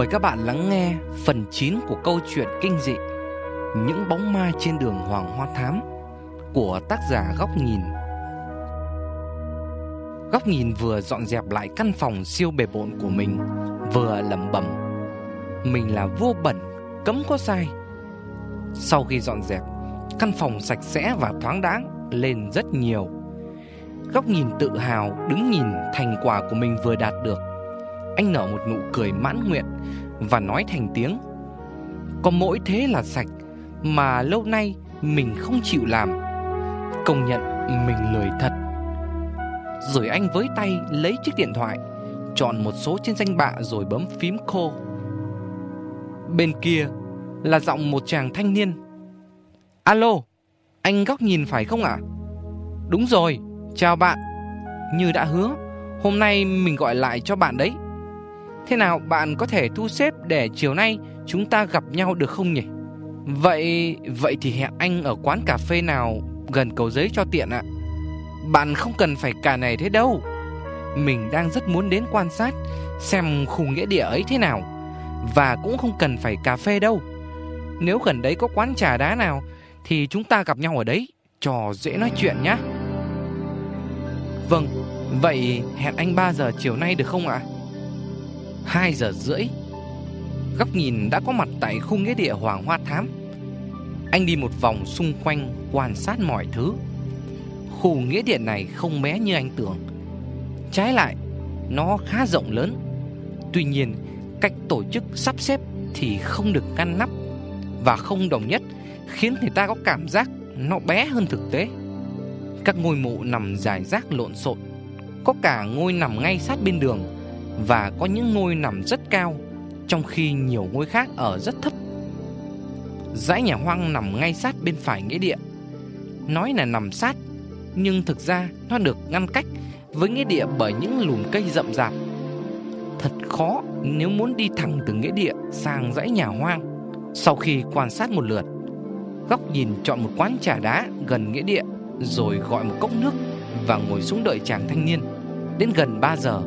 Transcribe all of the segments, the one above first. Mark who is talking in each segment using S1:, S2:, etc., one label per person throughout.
S1: Mời các bạn lắng nghe phần 9 của câu chuyện kinh dị Những bóng ma trên đường Hoàng Hoa Thám của tác giả Góc Nhìn. Góc Nhìn vừa dọn dẹp lại căn phòng siêu bề bộn của mình, vừa lẩm bẩm mình là vua bẩn, cấm có sai. Sau khi dọn dẹp, căn phòng sạch sẽ và thoáng đáng lên rất nhiều. Góc Nhìn tự hào đứng nhìn thành quả của mình vừa đạt được anh nở một nụ cười mãn nguyện Và nói thành tiếng Có mỗi thế là sạch Mà lâu nay mình không chịu làm. Công nhận mình lười thật. Rồi anh với tay lấy chiếc điện thoại Chọn một số trên danh bạ rồi bấm phím khô. Bên kia là giọng một chàng thanh niên. Alo, anh góc nhìn phải không ạ? Đúng rồi, chào bạn. Như đã hứa, hôm nay mình gọi lại cho bạn đấy. Thế nào bạn có thể thu xếp để chiều nay chúng ta gặp nhau được không nhỉ? Vậy vậy thì hẹn anh ở quán cà phê nào gần cầu giấy cho tiện ạ. Bạn không cần phải cả này thế đâu. Mình đang rất muốn đến quan sát xem khu nghĩa địa ấy thế nào và cũng không cần phải cà phê đâu. Nếu gần đấy có quán trà đá nào thì chúng ta gặp nhau ở đấy, trò dễ nói chuyện nhá. Vâng, vậy hẹn anh 3 giờ chiều nay được không ạ? 2 giờ rưỡi. Góc nhìn đã có mặt tại khu nghĩa địa Hoàng Hoa Thám. Anh đi một vòng xung quanh quan sát mọi thứ. Khu nghĩa địa này không bé như anh tưởng. Trái lại, nó khá rộng lớn. Tuy nhiên, cách tổ chức sắp xếp thì không được ngăn nắp Và không đồng nhất khiến người ta có cảm giác nó bé hơn thực tế. Các ngôi mộ nằm dài rác lộn xộn Có cả ngôi nằm ngay sát bên đường và có những ngôi nằm rất cao, trong khi nhiều ngôi khác ở rất thấp. Dãy nhà hoang nằm ngay sát bên phải nghĩa địa. Nói là nằm sát, nhưng thực ra nó được ngăn cách với nghĩa địa bởi những lùm cây rậm rạp. Thật khó nếu muốn đi thẳng từ nghĩa địa sang dãy nhà hoang. Sau khi quan sát một lượt, góc nhìn chọn một quán trà đá gần nghĩa địa rồi gọi một cốc nước và ngồi xuống đợi chàng thanh niên. Đến gần 3 giờ,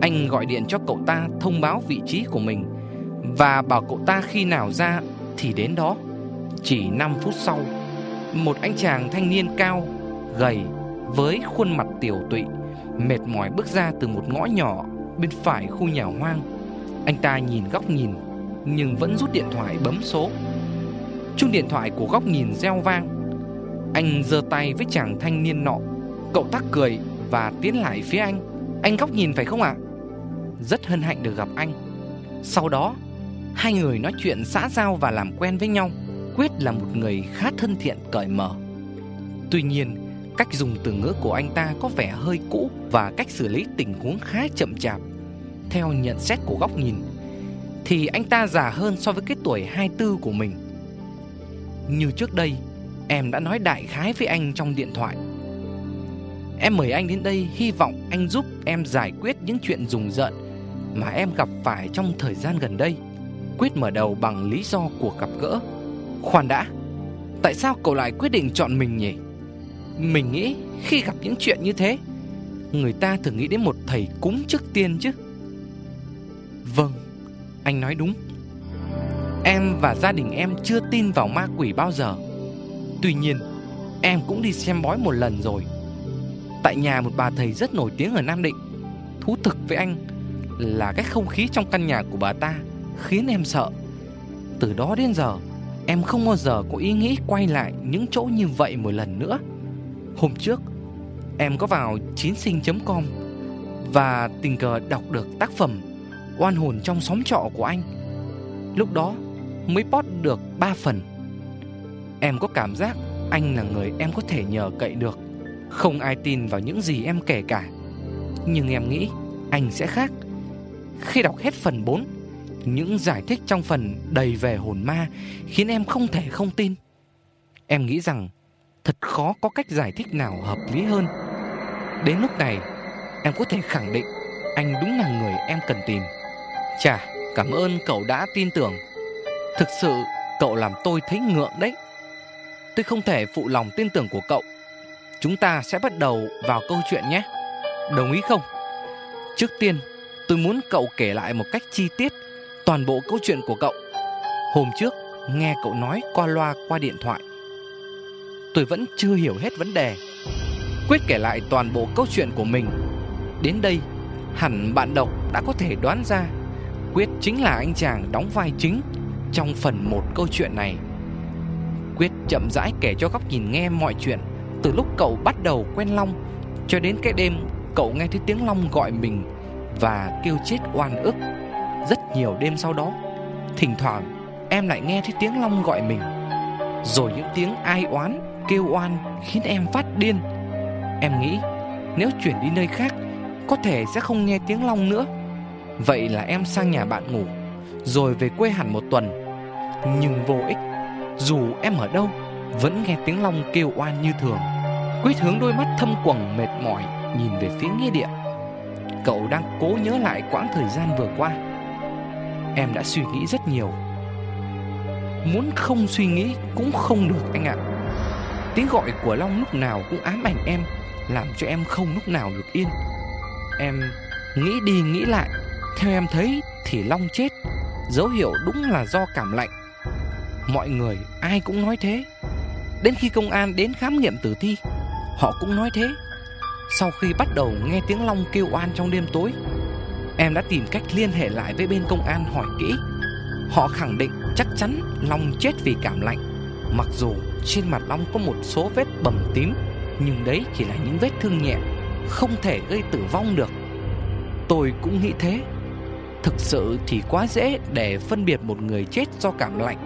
S1: anh gọi điện cho cậu ta thông báo vị trí của mình. Và bảo cậu ta khi nào ra thì đến đó. Chỉ 5 phút sau Một anh chàng thanh niên cao, gầy Với khuôn mặt tiểu tụy Mệt mỏi bước ra từ một ngõ nhỏ Bên phải khu nhà hoang. Anh ta nhìn góc nhìn Nhưng vẫn rút điện thoại bấm số. Chuông điện thoại của góc nhìn reo vang. Anh giơ tay với chàng thanh niên nọ. Cậu thắc cười và tiến lại phía anh. Anh góc nhìn phải không ạ? À? Rất hân hạnh được gặp anh. Sau đó, hai người nói chuyện xã giao và làm quen với nhau. Quyết là một người khá thân thiện cởi mở. Tuy nhiên, cách dùng từ ngữ của anh ta có vẻ hơi cũ và cách xử lý tình huống khá chậm chạp. Theo nhận xét của góc nhìn, thì anh ta già hơn so với cái tuổi 24 của mình. Như trước đây, em đã nói đại khái với anh trong điện thoại. Em mời anh đến đây hy vọng anh giúp em giải quyết những chuyện rùng rợn mà em gặp phải trong thời gian gần đây. Quyết mở đầu bằng lý do của gặp gỡ. Khoan đã, tại sao cậu lại quyết định chọn mình nhỉ? Mình nghĩ khi gặp những chuyện như thế, người ta thường nghĩ đến một thầy cúng trước tiên chứ. Vâng, anh nói đúng. Em và gia đình em chưa tin vào ma quỷ bao giờ. Tuy nhiên, em cũng đi xem bói một lần rồi. Tại nhà một bà thầy rất nổi tiếng ở Nam Định. Thú thực với anh, là cái không khí trong căn nhà của bà ta khiến em sợ. Từ đó đến giờ, em không bao giờ có ý nghĩ quay lại những chỗ như vậy một lần nữa. Hôm trước, em có vào chín sinh.com và tình cờ đọc được tác phẩm Oan hồn trong xóm trọ của anh. Lúc đó mới post được 3 phần. Em có cảm giác anh là người em có thể nhờ cậy được. Không ai tin vào những gì em kể cả. Nhưng em nghĩ anh sẽ khác khi đọc hết phần 4, những giải thích trong phần đầy về hồn ma khiến em không thể không tin. Em nghĩ rằng thật khó có cách giải thích nào hợp lý hơn. Đến lúc này, em có thể khẳng định anh đúng là người em cần tìm. Chà, cảm ơn cậu đã tin tưởng. Thực sự, cậu làm tôi thấy ngượng đấy. Tôi không thể phụ lòng tin tưởng của cậu. Chúng ta sẽ bắt đầu vào câu chuyện nhé. Đồng ý không? Trước tiên, Tôi muốn cậu kể lại một cách chi tiết toàn bộ câu chuyện của cậu. Hôm trước, nghe cậu nói qua loa, qua điện thoại. Tôi vẫn chưa hiểu hết vấn đề. Quyết kể lại toàn bộ câu chuyện của mình. Đến đây, Hẳn bạn đọc đã có thể đoán ra. Quyết chính là anh chàng đóng vai chính Trong phần một câu chuyện này. Quyết chậm rãi kể cho góc nhìn nghe mọi chuyện Từ lúc cậu bắt đầu quen Long Cho đến cái đêm cậu nghe thấy tiếng Long gọi mình và kêu chết oan ức. Rất nhiều đêm sau đó, Thỉnh thoảng, em lại nghe thấy tiếng Long gọi mình. Rồi những tiếng ai oán, Kêu oan khiến em phát điên. Em nghĩ, nếu chuyển đi nơi khác, Có thể sẽ không nghe tiếng Long nữa. Vậy là em sang nhà bạn ngủ, Rồi về quê hẳn một tuần. Nhưng vô ích, Dù em ở đâu, Vẫn nghe tiếng Long kêu oan như thường. Quyết hướng đôi mắt thâm quầng mệt mỏi, Nhìn về phía nghĩa địa. Cậu đang cố nhớ lại quãng thời gian vừa qua. Em đã suy nghĩ rất nhiều. Muốn không suy nghĩ cũng không được anh ạ. Tiếng gọi của Long lúc nào cũng ám ảnh em, Làm cho em không lúc nào được yên. Em nghĩ đi nghĩ lại, Theo em thấy thì Long chết. Dấu hiệu đúng là do cảm lạnh. Mọi người, ai cũng nói thế. Đến khi công an đến khám nghiệm tử thi, Họ cũng nói thế. Sau khi bắt đầu nghe tiếng Long kêu oan trong đêm tối, Em đã tìm cách liên hệ lại với bên công an hỏi kỹ. Họ khẳng định chắc chắn Long chết vì cảm lạnh. Mặc dù trên mặt Long có một số vết bầm tím, Nhưng đấy chỉ là những vết thương nhẹ, Không thể gây tử vong được. Tôi cũng nghĩ thế. Thực sự thì quá dễ để phân biệt một người chết do cảm lạnh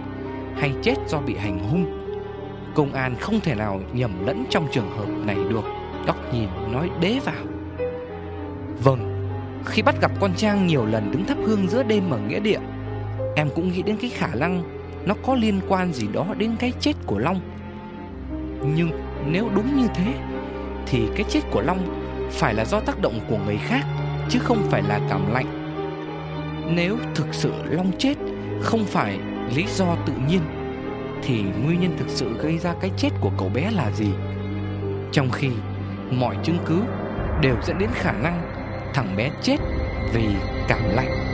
S1: Hay chết do bị hành hung. Công an không thể nào nhầm lẫn trong trường hợp này được. Góc nhìn, nói đế vào. Vâng Khi bắt gặp con Trang nhiều lần đứng thắp hương giữa đêm ở nghĩa địa, Em cũng nghĩ đến cái khả năng Nó có liên quan gì đó đến cái chết của Long. Nhưng nếu đúng như thế, Thì cái chết của Long Phải là do tác động của người khác, Chứ không phải là cảm lạnh. Nếu thực sự Long chết, Không phải lý do tự nhiên, Thì nguyên nhân thực sự gây ra cái chết của cậu bé là gì? Trong khi mọi chứng cứ đều dẫn đến khả năng thằng bé chết vì cảm lạnh.